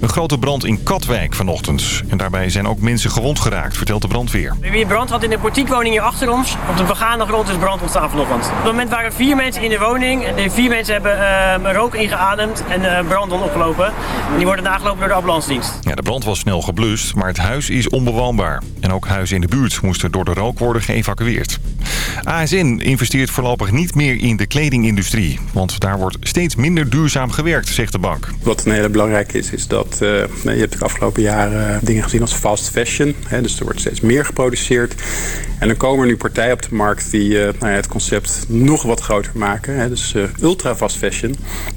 Een grote brand in Katwijk vanochtend. En daarbij zijn ook mensen gewond geraakt, vertelt de brandweer. We hebben hier brand gehad in de portiekwoning hier achter ons. Op de begane grond is brand ontstaan vanochtend. Op het moment waren er vier mensen in de woning. En de vier mensen hebben uh, rook ingeademd en uh, brand opgelopen. En die worden nagelopen door de ambulancedienst. Ja, de brand was snel geblust, maar het huis is onbewoonbaar. En ook huizen in de buurt moesten door de rook worden geëvacueerd. ASN investeert voorlopig niet meer in de kledingindustrie. Want daar wordt steeds minder duurzaam gewerkt, zegt de bank. Wat een hele belangrijke is, is dat uh, je hebt de afgelopen jaren dingen gezien als fast fashion. Hè, dus er wordt steeds meer geproduceerd. En dan komen er nu partijen op de markt die uh, nou ja, het concept nog wat groter maken. Hè, dus uh, ultra fast fashion.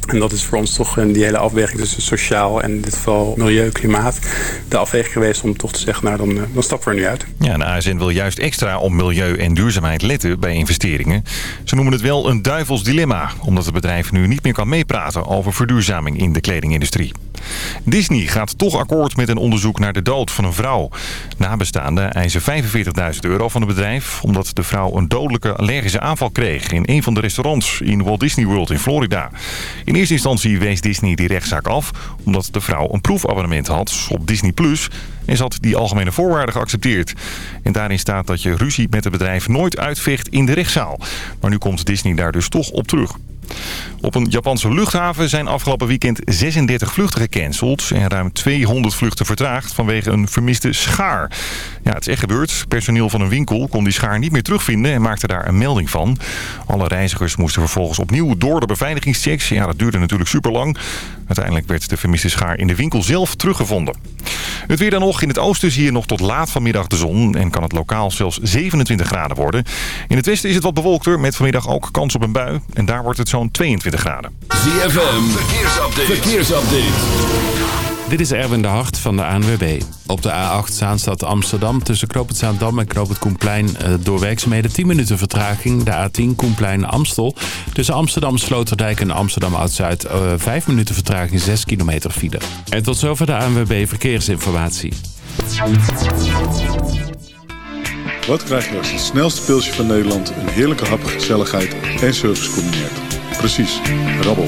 En dat is voor ons toch die hele afweging tussen sociaal en in dit geval milieu, klimaat. De afweging geweest om toch te zeggen, nou dan, dan stappen we er nu uit. Ja, en ASN wil juist extra op milieu en duurzaamheid letten bij investeringen. Ze noemen het wel een duivels dilemma, omdat het bedrijf nu niet meer kan meepraten over verduurzaming in de kledingindustrie. Disney gaat toch akkoord met een onderzoek naar de dood van een vrouw. Nabestaanden eisen 45.000 euro van het bedrijf... omdat de vrouw een dodelijke allergische aanval kreeg... in een van de restaurants in Walt Disney World in Florida. In eerste instantie wees Disney die rechtszaak af... omdat de vrouw een proefabonnement had op Disney Plus... en ze had die algemene voorwaarden geaccepteerd. En daarin staat dat je ruzie met het bedrijf nooit uitvecht in de rechtszaal. Maar nu komt Disney daar dus toch op terug. Op een Japanse luchthaven zijn afgelopen weekend 36 vluchten gecanceld... en ruim 200 vluchten vertraagd vanwege een vermiste schaar. Ja, het is echt gebeurd. Personeel van een winkel kon die schaar niet meer terugvinden... en maakte daar een melding van. Alle reizigers moesten vervolgens opnieuw door de beveiligingschecks. Ja, dat duurde natuurlijk super lang. Uiteindelijk werd de vermiste schaar in de winkel zelf teruggevonden. Het weer dan nog. In het oosten zie je nog tot laat vanmiddag de zon... en kan het lokaal zelfs 27 graden worden. In het westen is het wat bewolkter met vanmiddag ook kans op een bui. En daar wordt het zo'n 22 graden. ZFM, verkeersupdate. verkeersupdate. Dit is Erwin de Hart van de ANWB. Op de A8 Zaanstad Amsterdam tussen Knoop en Knoop het Koenplein uh, door werkzaamheden 10 minuten vertraging. De A10 Koenplein Amstel tussen Amsterdam Sloterdijk en Amsterdam Oud-Zuid uh, 5 minuten vertraging 6 kilometer file. En tot zover de ANWB Verkeersinformatie. Wat krijg je als het snelste pilsje van Nederland een heerlijke hap, gezelligheid en service combineert? Precies, rabbel.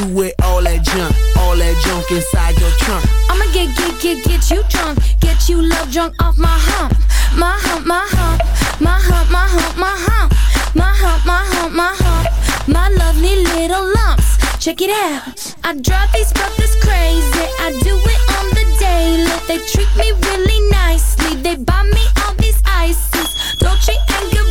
all that junk? All that junk inside your trunk? I'ma get, get, get, get you drunk. Get you love drunk off my hump. My hump, my hump. My hump, my hump, my hump. My hump, my hump, my hump. My lovely little lumps. Check it out. I drive these brothers crazy. I do it on the daily. They treat me really nicely. They buy me all these ices. Dolce and Gabbana.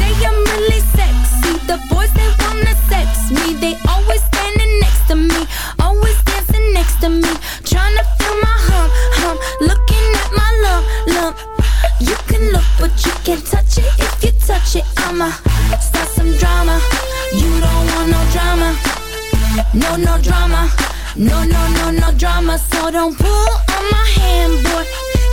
I'ma start some drama. You don't want no drama, no no drama, no no no no drama. So don't pull on my hand, boy.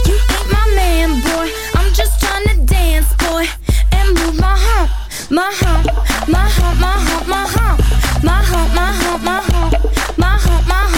You ain't my man, boy. I'm just trying to dance, boy, and move my hump, my hump, my hump, my hump, my hump, my hump, my hump, my hump, my hump, my hump,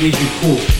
Medicu.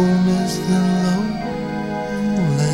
home is the lonely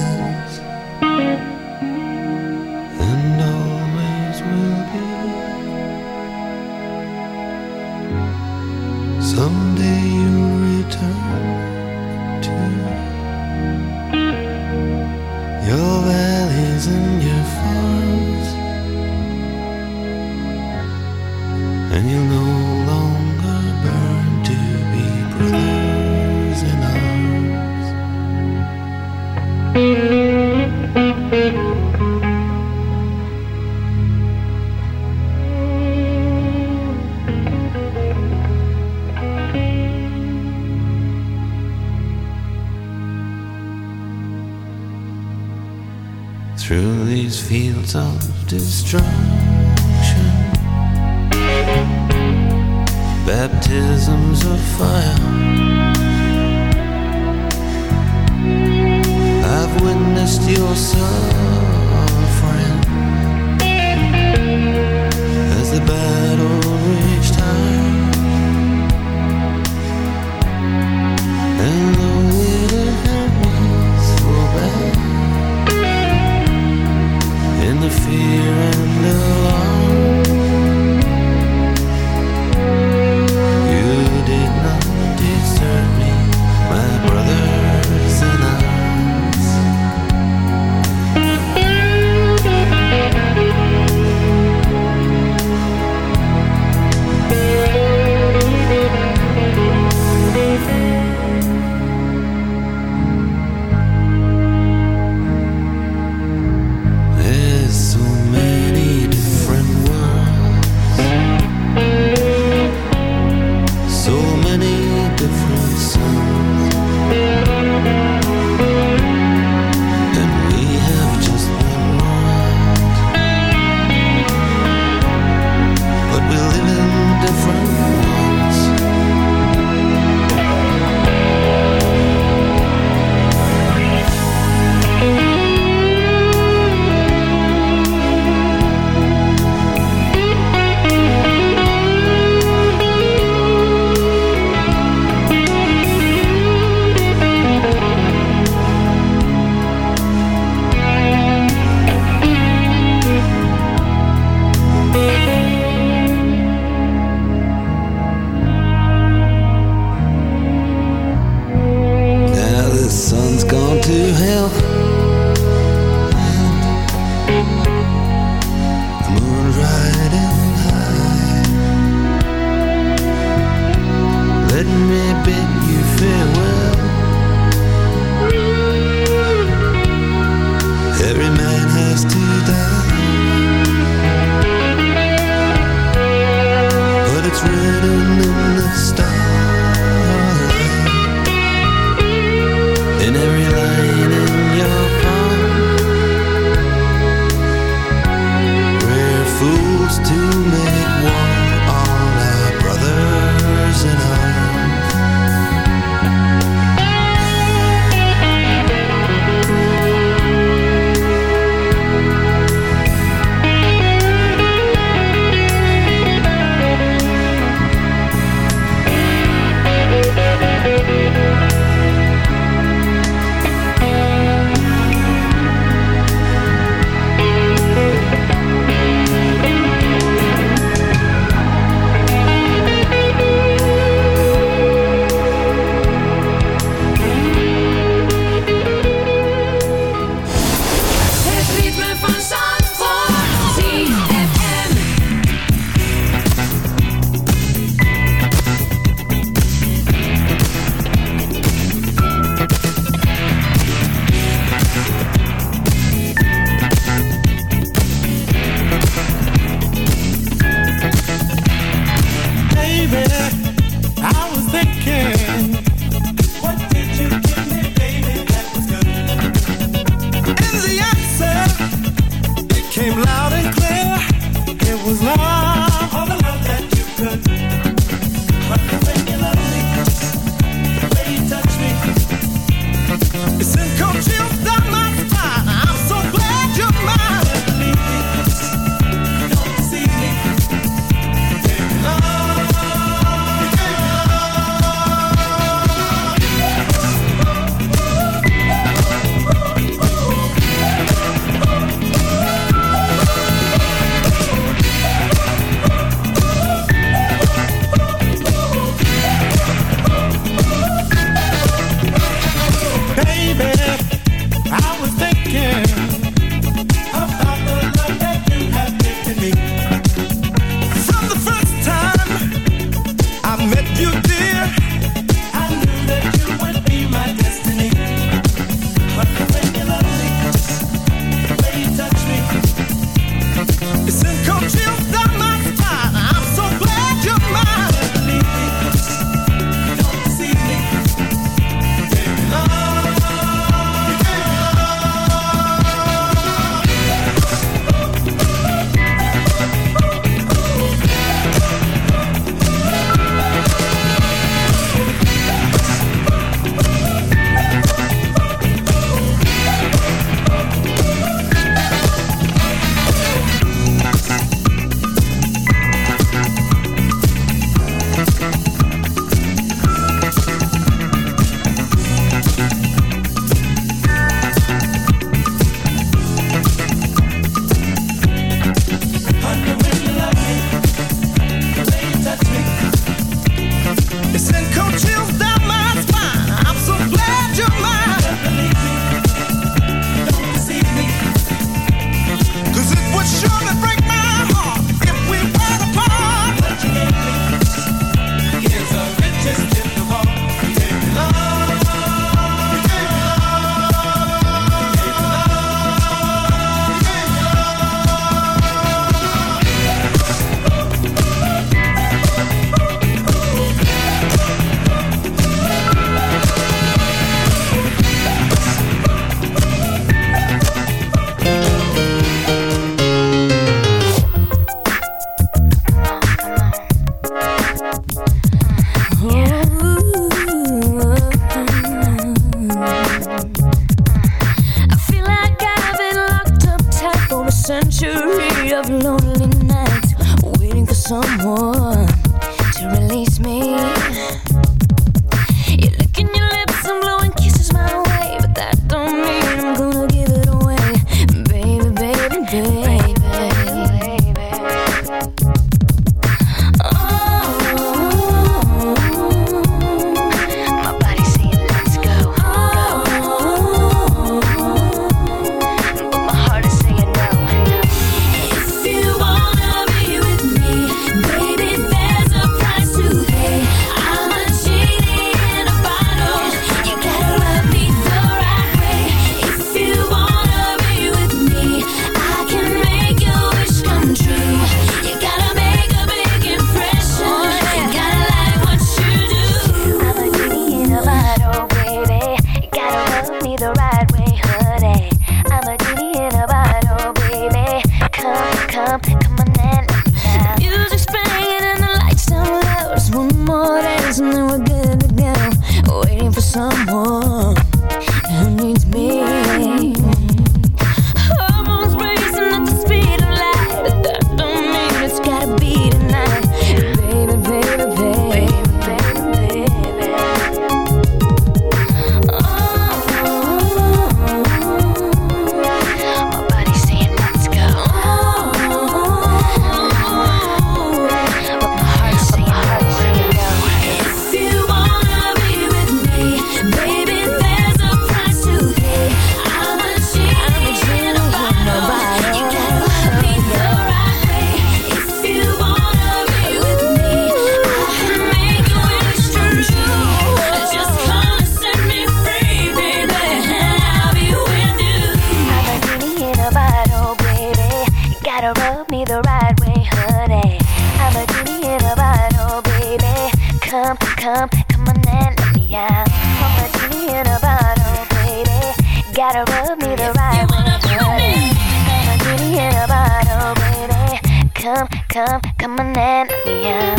come, come on and me up.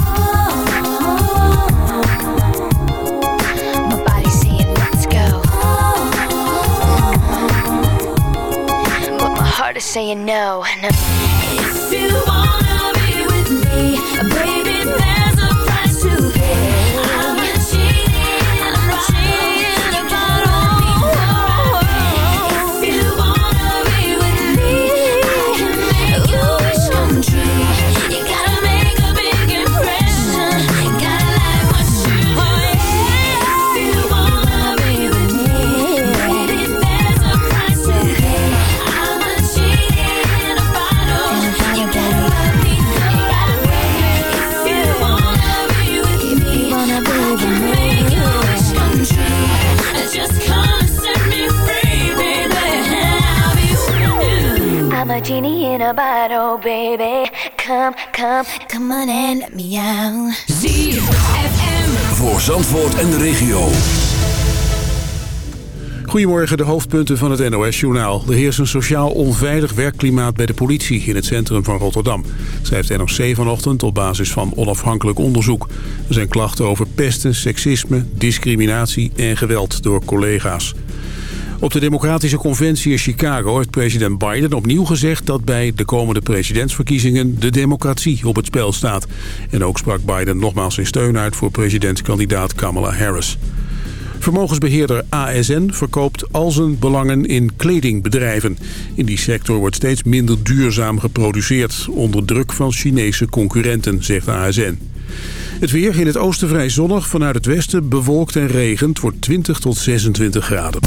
My body's saying let's go, but my heart is saying no. no. your bottle, baby. Come, come, come on and let me out. Voor Zandvoort en de regio. Goedemorgen, de hoofdpunten van het NOS-journaal. Er heerst een sociaal onveilig werkklimaat bij de politie in het centrum van Rotterdam. Schrijft NOC vanochtend op basis van onafhankelijk onderzoek. Er zijn klachten over pesten, seksisme, discriminatie en geweld door collega's. Op de Democratische Conventie in Chicago heeft president Biden opnieuw gezegd dat bij de komende presidentsverkiezingen de democratie op het spel staat. En ook sprak Biden nogmaals zijn steun uit voor presidentskandidaat Kamala Harris. Vermogensbeheerder ASN verkoopt al zijn belangen in kledingbedrijven. In die sector wordt steeds minder duurzaam geproduceerd... onder druk van Chinese concurrenten, zegt ASN. Het weer in het oosten vrij zonnig, vanuit het westen bewolkt en regent... wordt 20 tot 26 graden.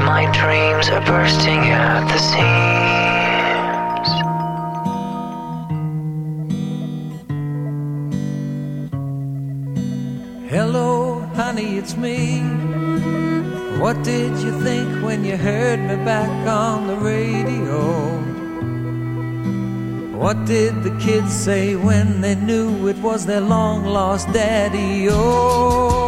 My dreams are bursting at the seams. Hello, honey, it's me. What did you think when you heard me back on the radio? What did the kids say when they knew it was their long lost daddy? Oh,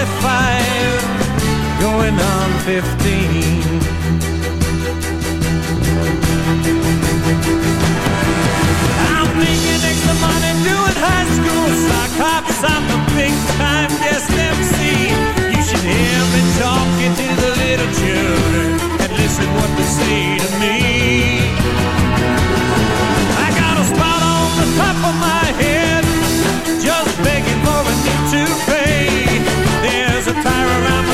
45, going on 15. I'm making extra money doing high school sock hops. I'm a big time guest MC. You should hear me talking to the little children and listen what they say to me. I got a spot on the top of my head, just begging for a new toupee.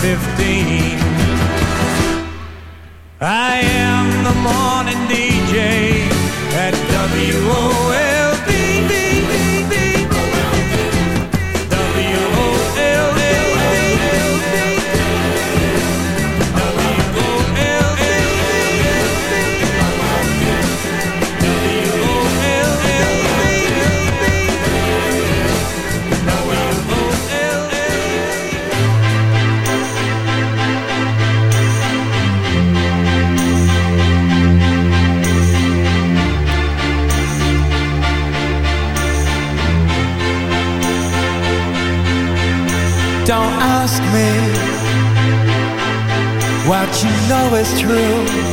15. I am the morning DJ at WOLD. Me what you know is true.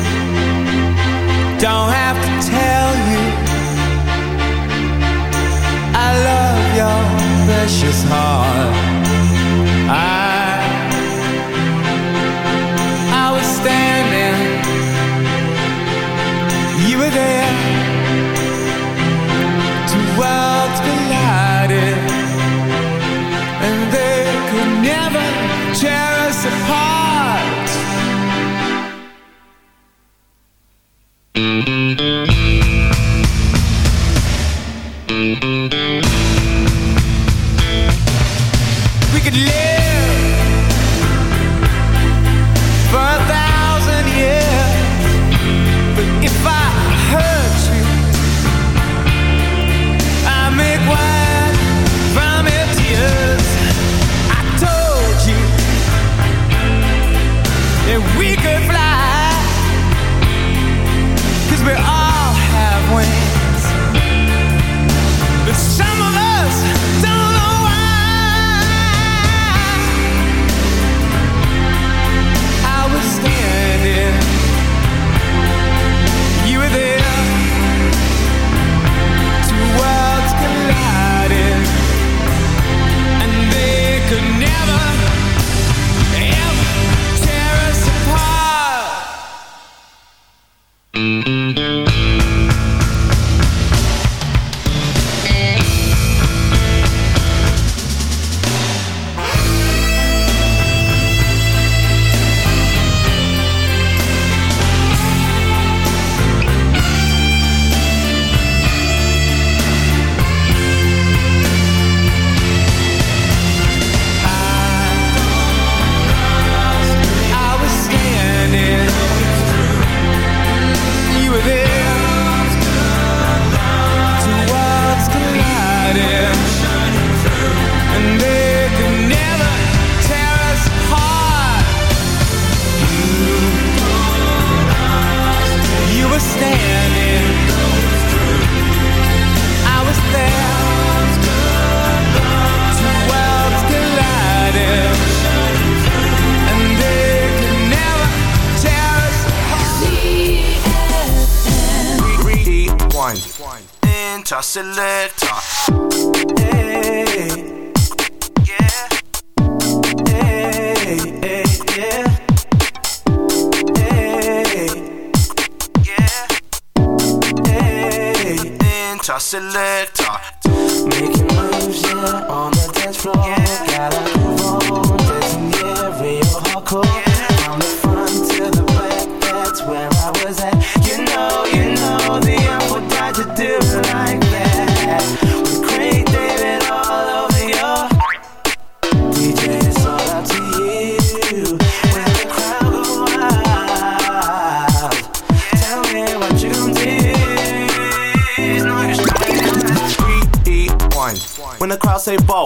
Enter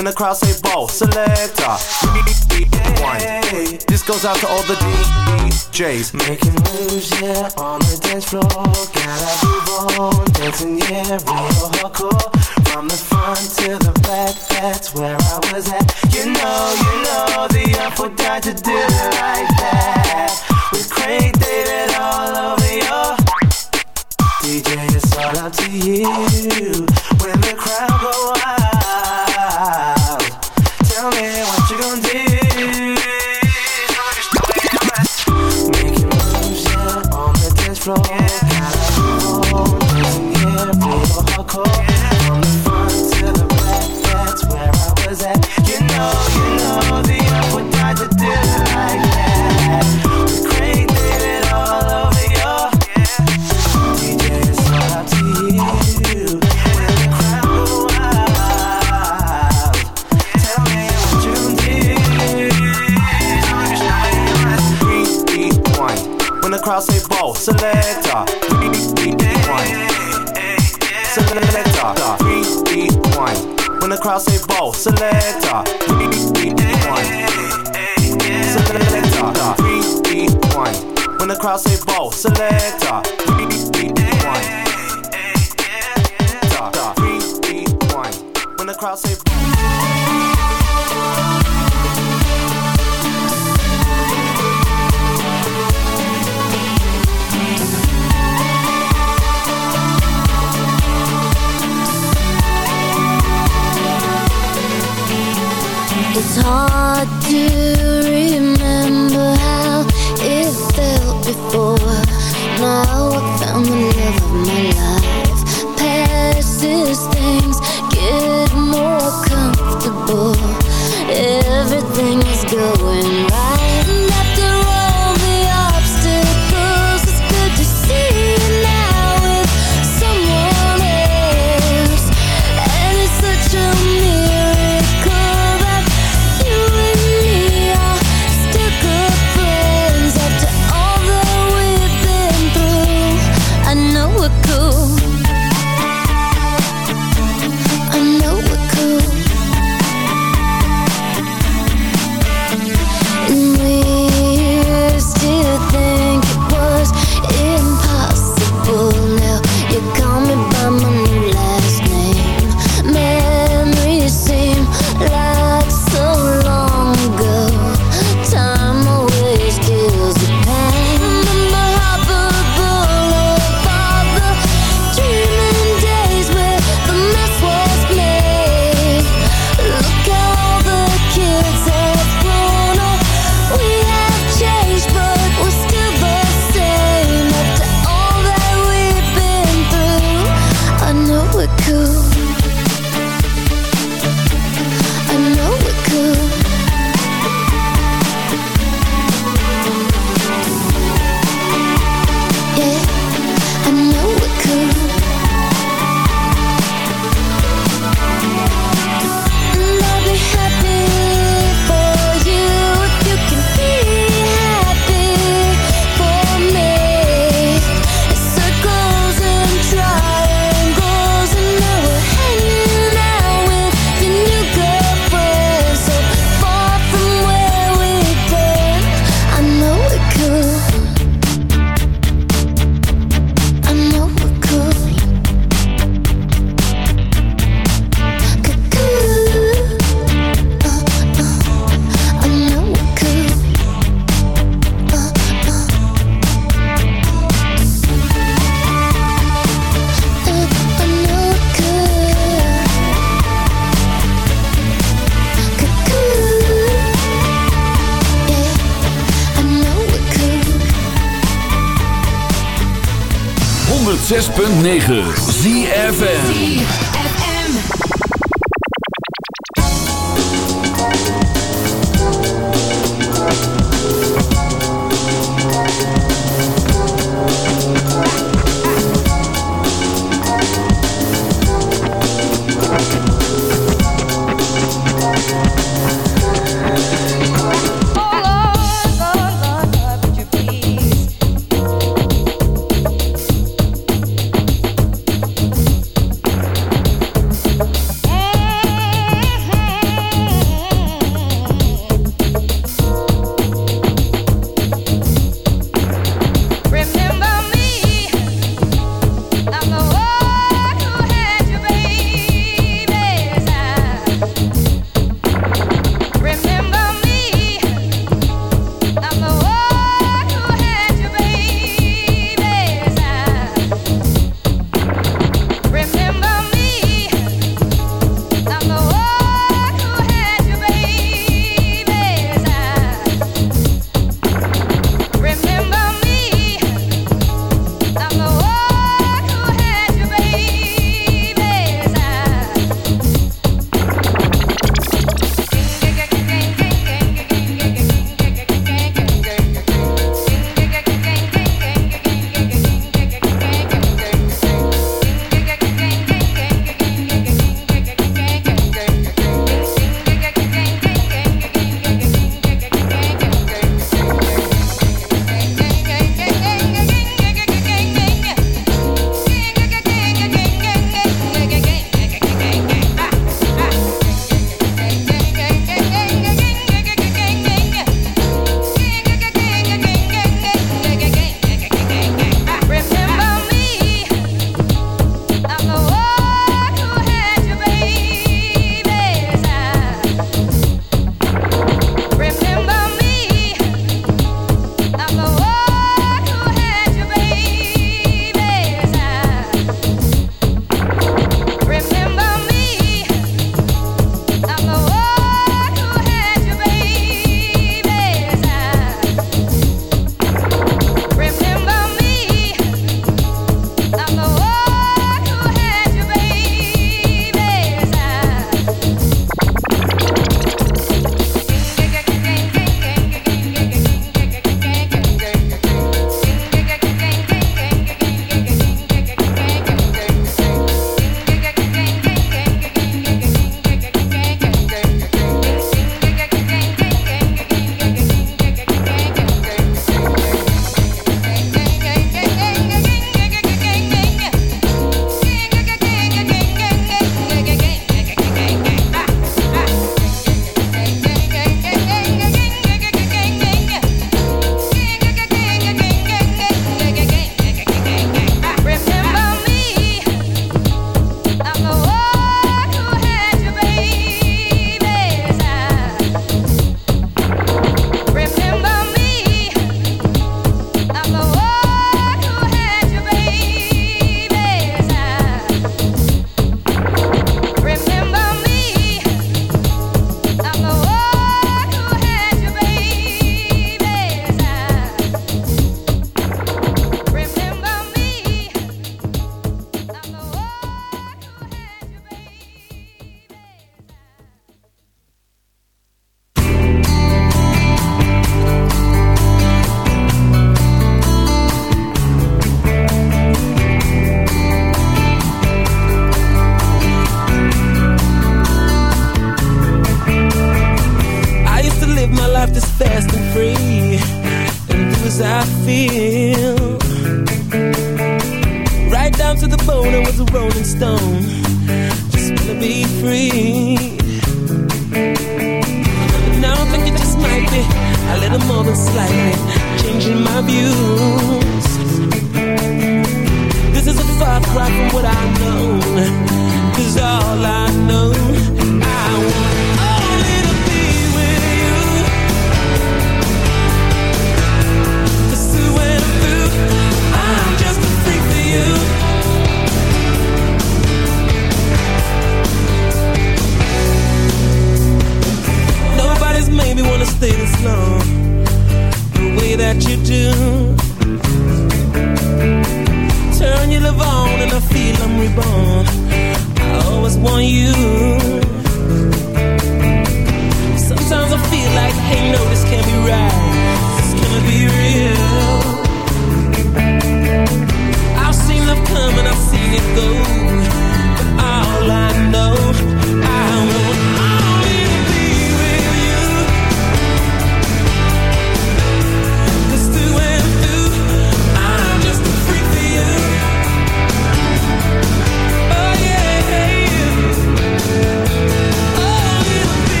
When the crowd say ball, selector. Rewind. This goes out to all the DJs. Making moves, yeah, on the dance floor. Gotta move on, dancing, yeah, real hardcore. From the front to the back, that's where I was at. You know, you know, the apple died to do it like that. With Craig David all over your DJ, it's all up to you. When the crowd go wild, tell me what you gon' do. Making moves, yeah, on the dance floor. Say ball, selector. Rewind. Selector. Rewind. When the crowd say ball, selector. The Henrique.